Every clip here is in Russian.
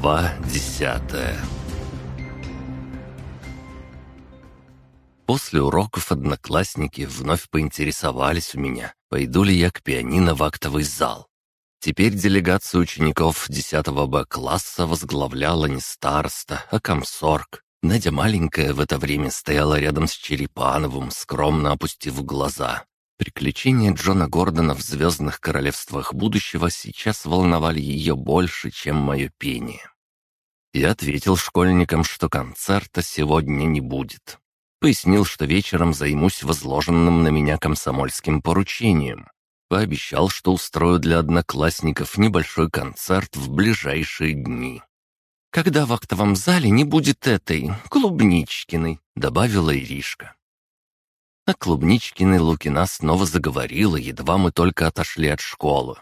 Глава десятая После уроков одноклассники вновь поинтересовались у меня, пойду ли я к пианино в актовый зал. Теперь делегацию учеников 10 Б-класса возглавляла не староста, а комсорг. Надя маленькая в это время стояла рядом с Черепановым, скромно опустив глаза. Приключения Джона Гордона в «Звездных королевствах будущего» сейчас волновали ее больше, чем мое пение. Я ответил школьникам, что концерта сегодня не будет. Пояснил, что вечером займусь возложенным на меня комсомольским поручением. Пообещал, что устрою для одноклассников небольшой концерт в ближайшие дни. «Когда в актовом зале не будет этой, клубничкиной», — добавила Иришка. А Клубничкина Лукина снова заговорила, едва мы только отошли от школы.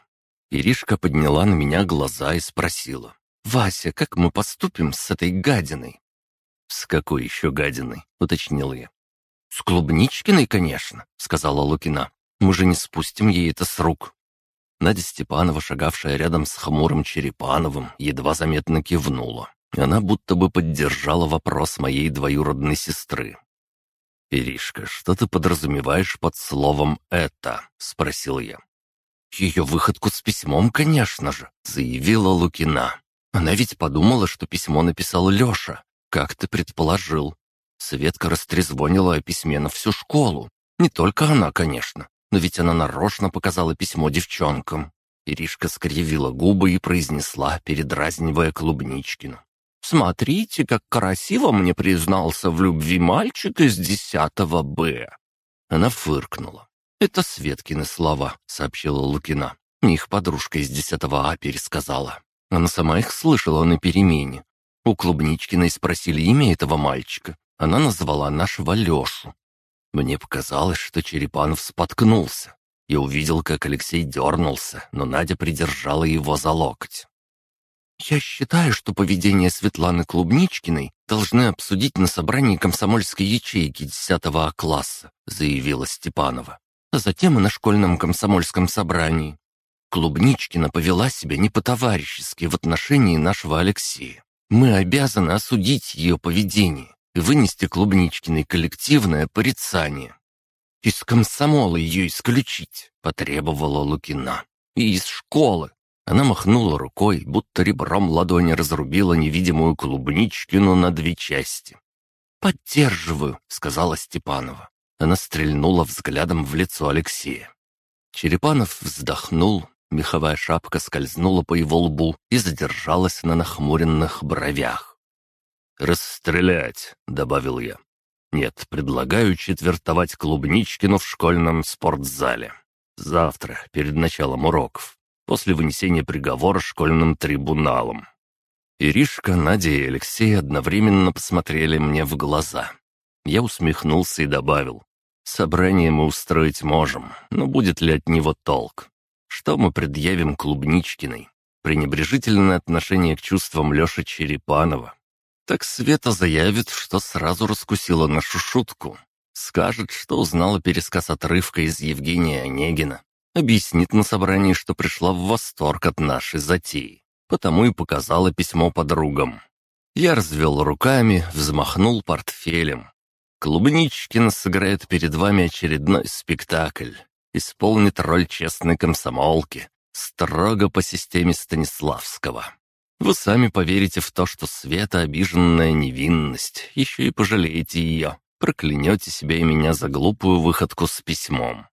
Иришка подняла на меня глаза и спросила. «Вася, как мы поступим с этой гадиной?» «С какой еще гадиной?» — уточнил я. «С Клубничкиной, конечно», — сказала Лукина. «Мы же не спустим ей это с рук». Надя Степанова, шагавшая рядом с хмурым Черепановым, едва заметно кивнула. Она будто бы поддержала вопрос моей двоюродной сестры. «Иришка, что ты подразумеваешь под словом «это»?» — спросил я. «Ее выходку с письмом, конечно же», — заявила Лукина. «Она ведь подумала, что письмо написал Леша. Как ты предположил?» Светка растрезвонила о письме на всю школу. Не только она, конечно, но ведь она нарочно показала письмо девчонкам. Иришка скривила губы и произнесла, передразнивая Клубничкину. Смотрите, как красиво мне признался в любви мальчик из десятого Б». Она фыркнула. «Это Светкины слова», — сообщила Лукина. Их подружка из десятого А пересказала. Она сама их слышала на перемене. У Клубничкиной спросили имя этого мальчика. Она назвала нашего Лешу. Мне показалось, что Черепанов споткнулся. Я увидел, как Алексей дернулся, но Надя придержала его за локоть. «Я считаю, что поведение Светланы Клубничкиной должны обсудить на собрании комсомольской ячейки 10 А класса», заявила Степанова. «А затем и на школьном комсомольском собрании. Клубничкина повела себя не по-товарищески в отношении нашего Алексея. Мы обязаны осудить ее поведение и вынести Клубничкиной коллективное порицание. «Из комсомола ее исключить», — потребовала Лукина. «И из школы. Она махнула рукой, будто ребром ладони разрубила невидимую клубничкину на две части. «Поддерживаю», — сказала Степанова. Она стрельнула взглядом в лицо Алексея. Черепанов вздохнул, меховая шапка скользнула по его лбу и задержалась на нахмуренных бровях. «Расстрелять», — добавил я. «Нет, предлагаю четвертовать Клубничкину в школьном спортзале. Завтра, перед началом уроков после вынесения приговора школьным трибуналом. Иришка, Надя и Алексей одновременно посмотрели мне в глаза. Я усмехнулся и добавил. «Собрание мы устроить можем, но будет ли от него толк? Что мы предъявим Клубничкиной? Пренебрежительное отношение к чувствам Леши Черепанова. Так Света заявит, что сразу раскусила нашу шутку. Скажет, что узнала пересказ отрывка из Евгения Онегина. Объяснит на собрании, что пришла в восторг от нашей затеи. Потому и показала письмо подругам. Я развел руками, взмахнул портфелем. Клубничкин сыграет перед вами очередной спектакль. Исполнит роль честной комсомолки, строго по системе Станиславского. Вы сами поверите в то, что Света обиженная невинность, еще и пожалеете ее, проклянете себя и меня за глупую выходку с письмом.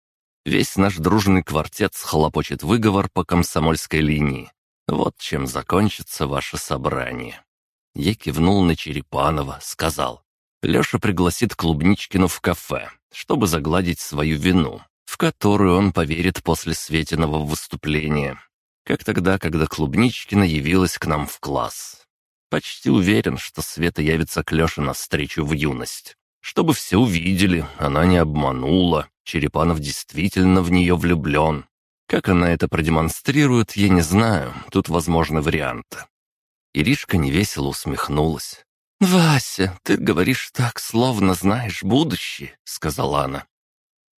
Весь наш дружный квартет схлопочет выговор по комсомольской линии. Вот чем закончится ваше собрание». Я кивнул на Черепанова, сказал. Леша пригласит Клубничкину в кафе, чтобы загладить свою вину, в которую он поверит после Светиного выступления. Как тогда, когда Клубничкина явилась к нам в класс. Почти уверен, что Света явится к Леше навстречу в юность. Чтобы все увидели, она не обманула, Черепанов действительно в нее влюблен. Как она это продемонстрирует, я не знаю, тут возможны варианты. Иришка невесело усмехнулась. «Вася, ты говоришь так, словно знаешь будущее», — сказала она.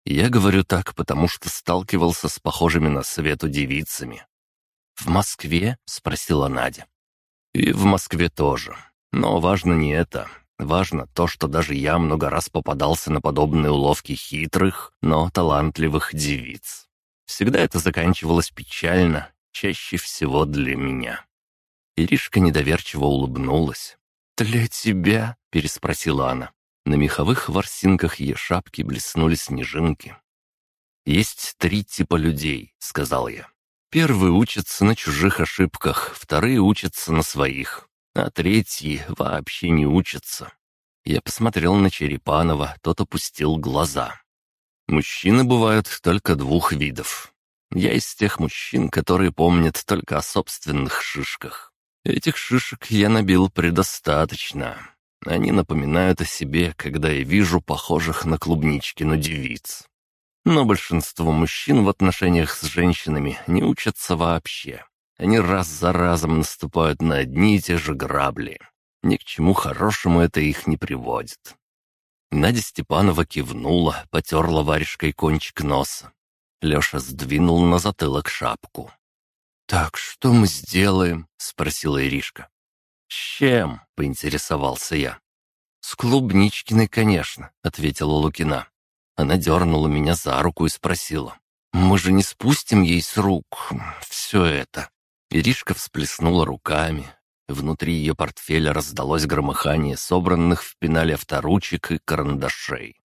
«Я говорю так, потому что сталкивался с похожими на Свету девицами». «В Москве?» — спросила Надя. И в Москве тоже. Но важно не это. Важно то, что даже я много раз попадался на подобные уловки хитрых, но талантливых девиц. Всегда это заканчивалось печально, чаще всего для меня. Иришка недоверчиво улыбнулась. «Для тебя?» — переспросила она. На меховых ворсинках ее шапки блеснули снежинки. «Есть три типа людей», — сказал я. «Первые учатся на чужих ошибках, вторые учатся на своих, а третьи вообще не учатся». Я посмотрел на Черепанова, тот опустил глаза. Мужчины бывают только двух видов. Я из тех мужчин, которые помнят только о собственных шишках. Этих шишек я набил предостаточно. Они напоминают о себе, когда я вижу похожих на клубничкину девиц. Но большинство мужчин в отношениях с женщинами не учатся вообще. Они раз за разом наступают на одни и те же грабли. Ни к чему хорошему это их не приводит. Надя Степанова кивнула, потерла варежкой кончик носа. Леша сдвинул на затылок шапку. «Так что мы сделаем?» — спросила Иришка. «С чем?» — поинтересовался я. «С клубничкиной, конечно», — ответила Лукина. Она дернула меня за руку и спросила. «Мы же не спустим ей с рук все это». Иришка всплеснула руками. Внутри ее портфеля раздалось громыхание собранных в пенале авторучек и карандашей.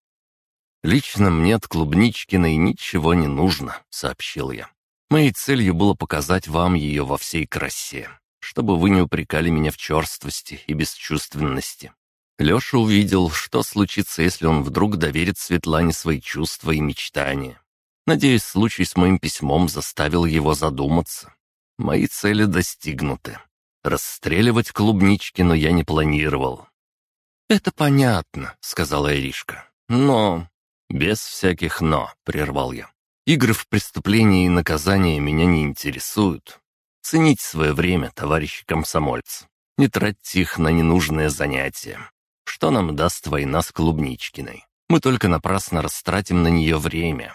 «Лично мне от Клубничкиной ничего не нужно», — сообщил я. Моей целью было показать вам ее во всей красе, чтобы вы не упрекали меня в черствости и бесчувственности. Леша увидел, что случится, если он вдруг доверит Светлане свои чувства и мечтания. Надеюсь, случай с моим письмом заставил его задуматься. Мои цели достигнуты. Расстреливать клубнички, но я не планировал. «Это понятно», — сказала Иришка. «Но...» «Без всяких «но», — прервал я. Игры в преступления и наказания меня не интересуют. Цените свое время, товарищи комсомольцы. Не тратьте их на ненужные занятия. Что нам даст война с Клубничкиной? Мы только напрасно растратим на нее время.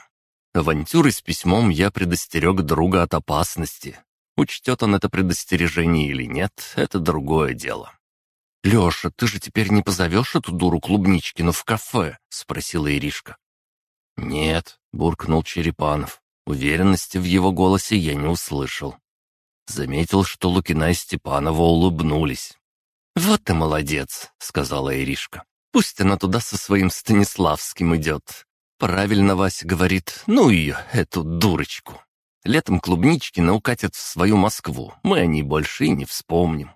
Авантюры с письмом я предостерег друга от опасности. Учтет он это предостережение или нет, это другое дело. «Леша, ты же теперь не позовешь эту дуру Клубничкину в кафе?» — спросила Иришка. «Нет», — буркнул Черепанов. Уверенности в его голосе я не услышал. Заметил, что Лукина и Степанова улыбнулись. «Вот ты молодец», — сказала Иришка. «Пусть она туда со своим Станиславским идет. Правильно Вася говорит, ну ее, эту дурочку. Летом клубнички укатят в свою Москву, мы о ней больше и не вспомним».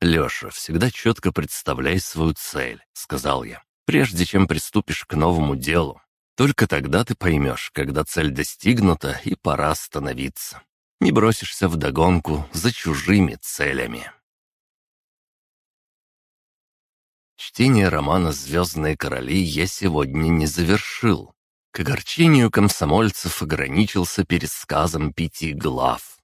«Леша, всегда четко представляй свою цель», — сказал я, «прежде чем приступишь к новому делу. Только тогда ты поймешь, когда цель достигнута и пора остановиться. Не бросишься в догонку за чужими целями. Чтение романа «Звездные короли» я сегодня не завершил. К огорчению комсомольцев ограничился пересказом пяти глав.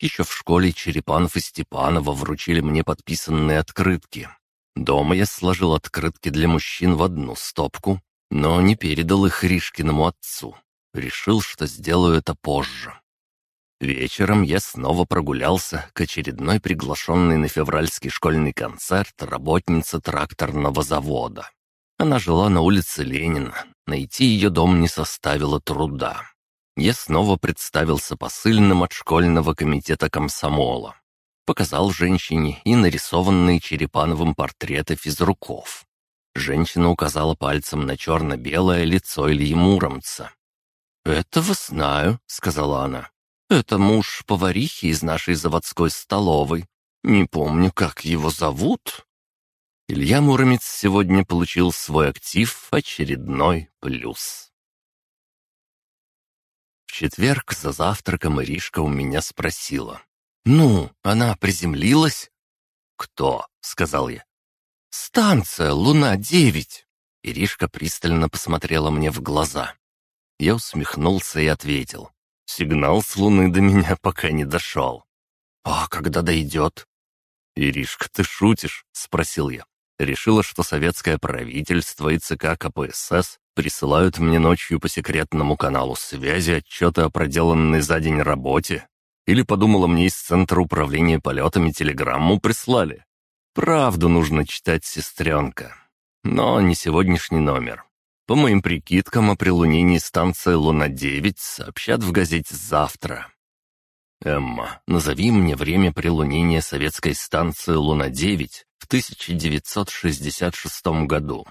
Еще в школе Черепанов и Степанова вручили мне подписанные открытки. Дома я сложил открытки для мужчин в одну стопку, но не передал их Ришкиному отцу. Решил, что сделаю это позже. Вечером я снова прогулялся к очередной приглашенной на февральский школьный концерт работнице тракторного завода. Она жила на улице Ленина. Найти ее дом не составило труда. Я снова представился посыльным от школьного комитета комсомола. Показал женщине и нарисованные Черепановым портреты физруков. Женщина указала пальцем на черно-белое лицо Ильи Муромца. «Этого знаю», — сказала она. «Это муж поварихи из нашей заводской столовой. Не помню, как его зовут». Илья Муромец сегодня получил свой актив очередной плюс. В четверг за завтраком Иришка у меня спросила. «Ну, она приземлилась?» «Кто?» — сказал я. «Станция Луна-9!» Иришка пристально посмотрела мне в глаза. Я усмехнулся и ответил. «Сигнал с Луны до меня пока не дошел». «А когда дойдет?» «Иришка, ты шутишь?» — спросил я. Решила, что советское правительство и ЦК КПСС присылают мне ночью по секретному каналу связи отчеты о проделанной за день работе. Или подумала, мне из Центра управления полетами телеграмму прислали? Правду нужно читать, сестренка. Но не сегодняшний номер. По моим прикидкам, о прилунении станции «Луна-9» сообщат в газете завтра. «Эмма, назови мне время прилунения советской станции «Луна-9» в 1966 году».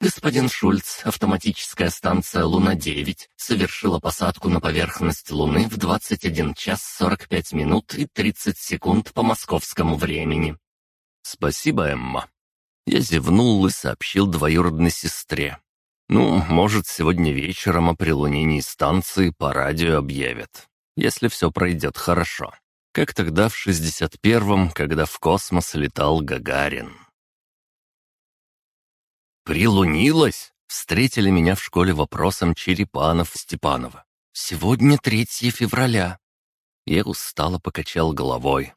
Господин Шульц, автоматическая станция «Луна-9» совершила посадку на поверхность Луны в 21 час 45 минут и 30 секунд по московскому времени. «Спасибо, Эмма». Я зевнул и сообщил двоюродной сестре. «Ну, может, сегодня вечером о прилунении станции по радио объявят, если все пройдет хорошо. Как тогда в 61-м, когда в космос летал Гагарин». «Прилунилась?» — встретили меня в школе вопросом Черепанов-Степанова. «Сегодня 3 февраля». Я устало покачал головой.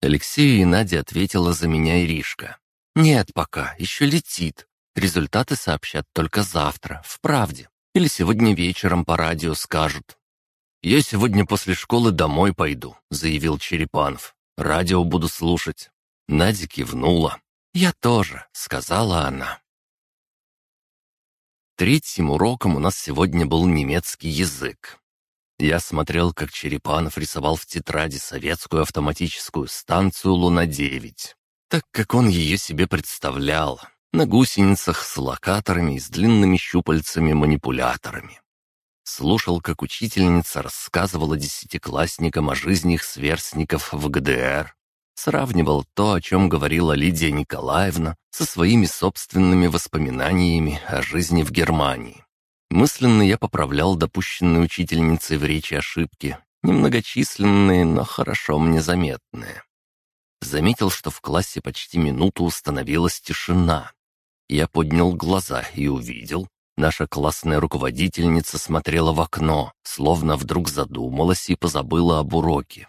Алексею и Надя ответила за меня Иришка. «Нет пока, еще летит. Результаты сообщат только завтра, в правде. Или сегодня вечером по радио скажут». «Я сегодня после школы домой пойду», — заявил Черепанов. «Радио буду слушать». Надя кивнула. «Я тоже», — сказала она. Третьим уроком у нас сегодня был немецкий язык. Я смотрел, как Черепанов рисовал в тетради советскую автоматическую станцию «Луна-9», так как он ее себе представлял, на гусеницах с локаторами и с длинными щупальцами-манипуляторами. Слушал, как учительница рассказывала десятиклассникам о жизни их сверстников в ГДР, сравнивал то, о чем говорила Лидия Николаевна, со своими собственными воспоминаниями о жизни в Германии. Мысленно я поправлял допущенные учительницей в речи ошибки, немногочисленные, но хорошо мне заметные. Заметил, что в классе почти минуту установилась тишина. Я поднял глаза и увидел, наша классная руководительница смотрела в окно, словно вдруг задумалась и позабыла об уроке.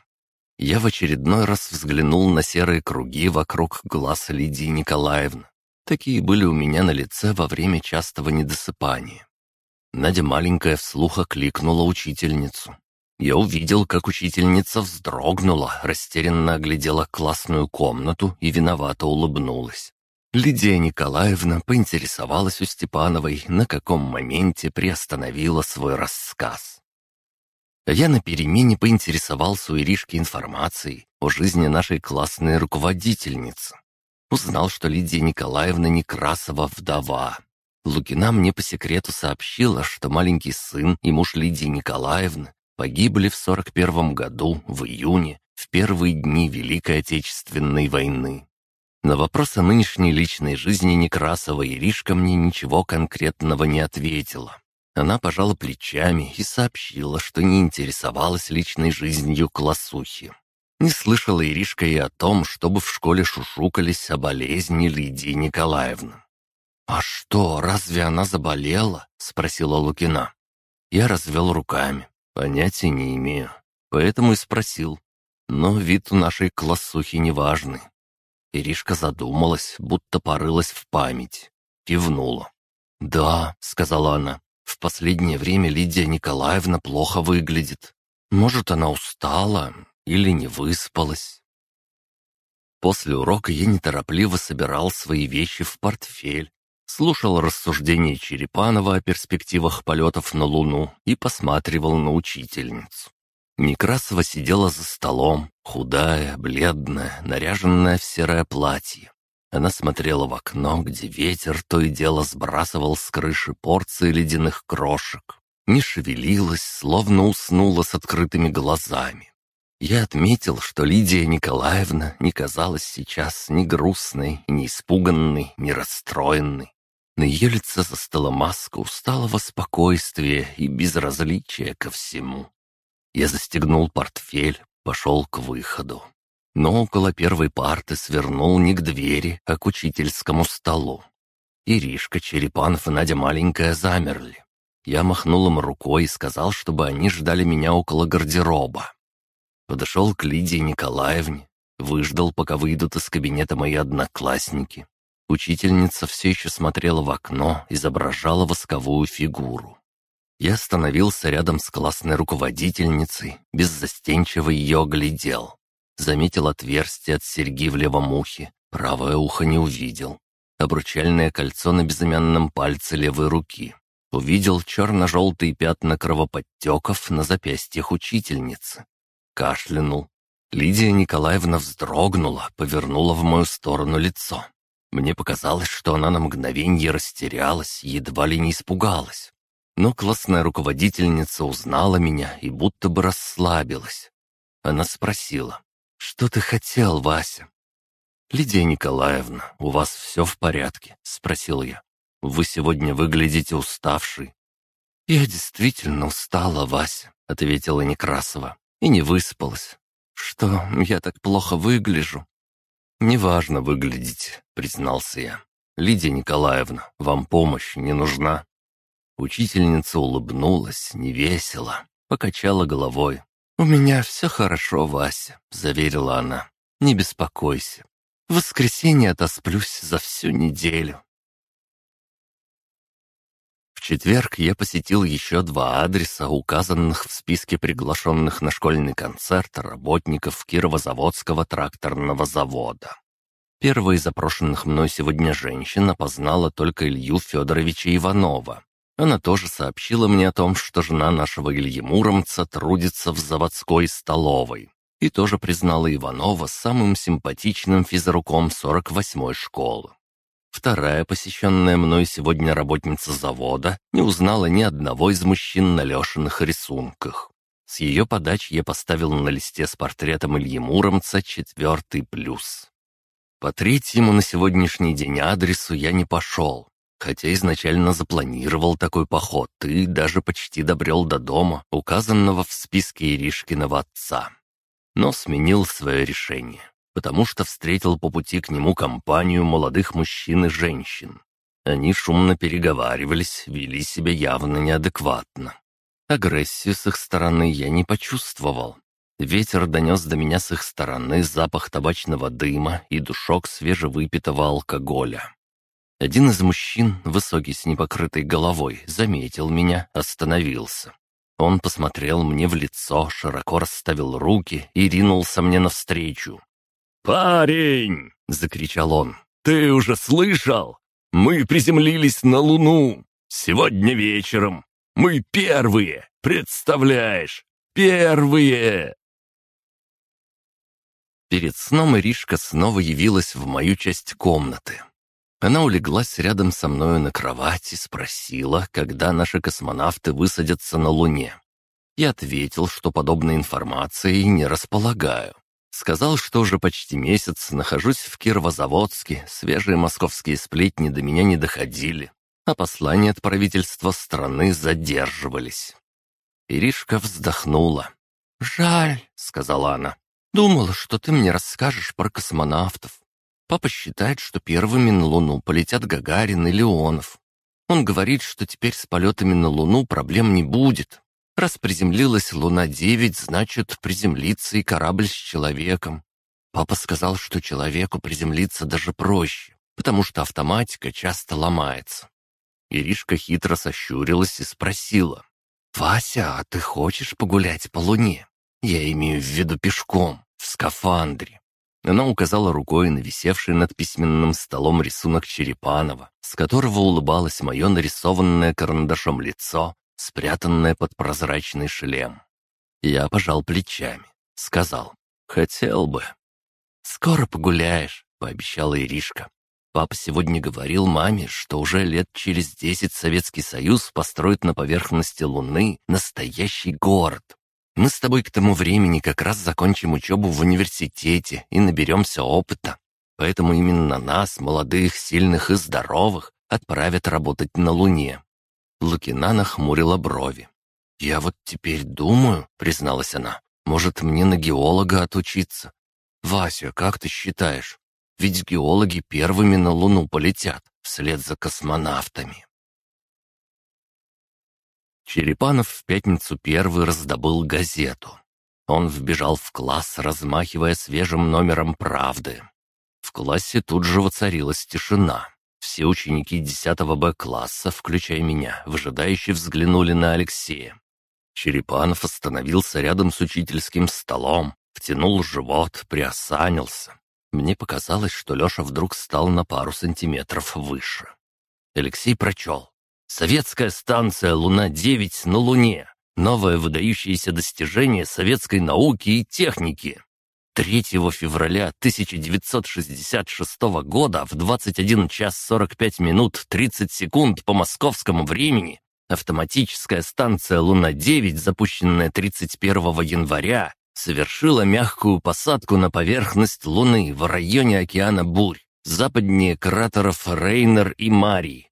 Я в очередной раз взглянул на серые круги вокруг глаз Лидии Николаевны. Такие были у меня на лице во время частого недосыпания. Надя маленькая вслух окликнула учительницу. Я увидел, как учительница вздрогнула, растерянно оглядела классную комнату и виновато улыбнулась. Лидия Николаевна поинтересовалась у Степановой, на каком моменте приостановила свой рассказ. Я на перемене поинтересовался у Иришки информацией о жизни нашей классной руководительницы. Узнал, что Лидия Николаевна Некрасова вдова. Лукина мне по секрету сообщила, что маленький сын и муж Лидии Николаевны погибли в 41 году, в июне, в первые дни Великой Отечественной войны. На вопрос о нынешней личной жизни Некрасова Иришка мне ничего конкретного не ответила. Она пожала плечами и сообщила, что не интересовалась личной жизнью классухи. Не слышала Иришка и о том, чтобы в школе шушукались о болезни Лидии Николаевны. «А что, разве она заболела?» — спросила Лукина. Я развел руками. Понятия не имею. Поэтому и спросил. Но вид у нашей классухи неважный. Иришка задумалась, будто порылась в память. Кивнула. «Да», — сказала она, в последнее время Лидия Николаевна плохо выглядит. Может, она устала или не выспалась. После урока я неторопливо собирал свои вещи в портфель, слушал рассуждения Черепанова о перспективах полетов на Луну и посматривал на учительницу. Некрасова сидела за столом, худая, бледная, наряженная в серое платье. Она смотрела в окно, где ветер то и дело сбрасывал с крыши порции ледяных крошек. Не шевелилась, словно уснула с открытыми глазами. Я отметил, что Лидия Николаевна не казалась сейчас ни грустной, ни испуганной, ни расстроенной. На ее лице застыла маска усталого спокойствия и безразличия ко всему. Я застегнул портфель, пошел к выходу но около первой парты свернул не к двери, а к учительскому столу. Иришка, Черепанов и Надя маленькая замерли. Я махнул им рукой и сказал, чтобы они ждали меня около гардероба. Подошел к Лидии Николаевне, выждал, пока выйдут из кабинета мои одноклассники. Учительница все еще смотрела в окно, изображала восковую фигуру. Я остановился рядом с классной руководительницей, беззастенчиво ее оглядел. Заметил отверстие от серьги в левом ухе, правое ухо не увидел. Обручальное кольцо на безымянном пальце левой руки. Увидел черно-желтые пятна кровоподтеков на запястьях учительницы. Кашлянул. Лидия Николаевна вздрогнула, повернула в мою сторону лицо. Мне показалось, что она на мгновенье растерялась, едва ли не испугалась. Но классная руководительница узнала меня и будто бы расслабилась. Она спросила, «Что ты хотел, Вася?» «Лидия Николаевна, у вас все в порядке?» — спросил я. «Вы сегодня выглядите уставшей». «Я действительно устала, Вася», — ответила Некрасова, — «и не выспалась. Что, я так плохо выгляжу?» «Неважно выглядеть», — признался я. «Лидия Николаевна, вам помощь не нужна?» Учительница улыбнулась, невесело, покачала головой. «У меня все хорошо, Вася», — заверила она. «Не беспокойся. В воскресенье отосплюсь за всю неделю». В четверг я посетил еще два адреса, указанных в списке приглашенных на школьный концерт работников Кировозаводского тракторного завода. Первая из запрошенных мной сегодня женщин опознала только Илью Федоровича Иванова, она тоже сообщила мне о том, что жена нашего Ильи Муромца трудится в заводской столовой. И тоже признала Иванова самым симпатичным физруком 48-й школы. Вторая, посещенная мной сегодня работница завода, не узнала ни одного из мужчин на Лешиных рисунках. С ее подачи я поставил на листе с портретом Ильи Муромца четвертый плюс. По третьему на сегодняшний день адресу я не пошел, хотя изначально запланировал такой поход и даже почти добрел до дома, указанного в списке Иришкиного отца. Но сменил свое решение, потому что встретил по пути к нему компанию молодых мужчин и женщин. Они шумно переговаривались, вели себя явно неадекватно. Агрессию с их стороны я не почувствовал. Ветер донес до меня с их стороны запах табачного дыма и душок свежевыпитого алкоголя. Один из мужчин, высокий с непокрытой головой, заметил меня, остановился. Он посмотрел мне в лицо, широко расставил руки и ринулся мне навстречу. «Парень!» — закричал он. «Ты уже слышал? Мы приземлились на Луну! Сегодня вечером! Мы первые! Представляешь? Первые!» Перед сном Иришка снова явилась в мою часть комнаты. Она улеглась рядом со мною на кровати, спросила, когда наши космонавты высадятся на Луне. Я ответил, что подобной информацией не располагаю. Сказал, что уже почти месяц нахожусь в Кировозаводске, свежие московские сплетни до меня не доходили, а послания от правительства страны задерживались. Иришка вздохнула. «Жаль», — сказала она. «Думала, что ты мне расскажешь про космонавтов. Папа считает, что первыми на Луну полетят Гагарин и Леонов. Он говорит, что теперь с полетами на Луну проблем не будет. Раз приземлилась Луна-9, значит, приземлится и корабль с человеком. Папа сказал, что человеку приземлиться даже проще, потому что автоматика часто ломается. Иришка хитро сощурилась и спросила. «Вася, а ты хочешь погулять по Луне? Я имею в виду пешком, в скафандре». Она указала рукой на висевший над письменным столом рисунок Черепанова, с которого улыбалось мое нарисованное карандашом лицо, спрятанное под прозрачный шлем. Я пожал плечами, сказал, «Хотел бы». «Скоро погуляешь», — пообещала Иришка. Папа сегодня говорил маме, что уже лет через десять Советский Союз построит на поверхности Луны настоящий город. Мы с тобой к тому времени как раз закончим учебу в университете и наберемся опыта. Поэтому именно нас, молодых, сильных и здоровых, отправят работать на Луне». Лукина нахмурила брови. «Я вот теперь думаю», — призналась она, — «может, мне на геолога отучиться? Вася, как ты считаешь? Ведь геологи первыми на Луну полетят, вслед за космонавтами». Черепанов в пятницу первый раздобыл газету. Он вбежал в класс, размахивая свежим номером «Правды». В классе тут же воцарилась тишина. Все ученики 10 Б-класса, включая меня, выжидающе взглянули на Алексея. Черепанов остановился рядом с учительским столом, втянул живот, приосанился. Мне показалось, что Леша вдруг стал на пару сантиметров выше. Алексей прочел. «Советская станция «Луна-9» на Луне. Новое выдающееся достижение советской науки и техники. 3 февраля 1966 года в 21 час 45 минут 30 секунд по московскому времени автоматическая станция «Луна-9», запущенная 31 января, совершила мягкую посадку на поверхность Луны в районе океана Бурь, западнее кратеров Рейнер и Марий.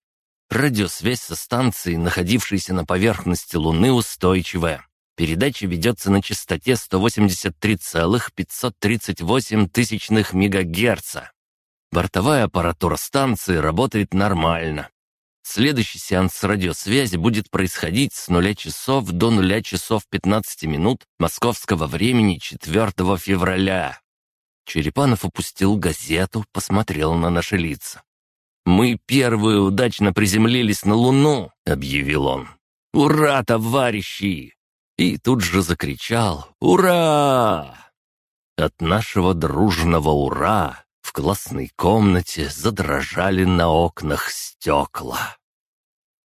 Радиосвязь со станцией, находившейся на поверхности Луны, устойчивая. Передача ведется на частоте 183,538 тысячных МГц. Бортовая аппаратура станции работает нормально. Следующий сеанс радиосвязи будет происходить с 0 часов до 0 часов 15 минут московского времени 4 февраля. Черепанов опустил газету, посмотрел на наши лица. «Мы первые удачно приземлились на Луну», — объявил он. «Ура, товарищи!» И тут же закричал «Ура!». От нашего дружного «Ура!» в классной комнате задрожали на окнах стекла.